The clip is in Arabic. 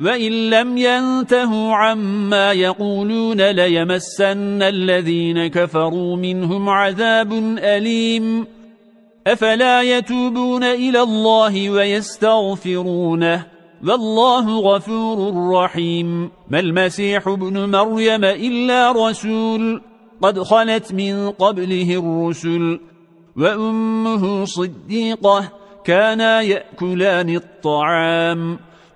وَإِن لَّمْ يَنْتَهُوا عَمَّا يَقُولُونَ لَيَمَسَّنَّ الَّذِينَ كَفَرُوا مِنْهُمْ عَذَابٌ أَلِيمٌ أَفَلَا يَتُوبُونَ إِلَى اللَّهِ وَيَسْتَغْفِرُونَهُ وَاللَّهُ غَفُورٌ رَّحِيمٌ مَا الْمَسِيحُ ابْنُ مَرْيَمَ إِلَّا رَسُولٌ قَدْ خَلَتْ مِنْ قَبْلِهِ الرُّسُلُ وَأُمُّهُ صِدِّيقَةٌ كَانَا يَأْكُلَانِ الطَّعَامَ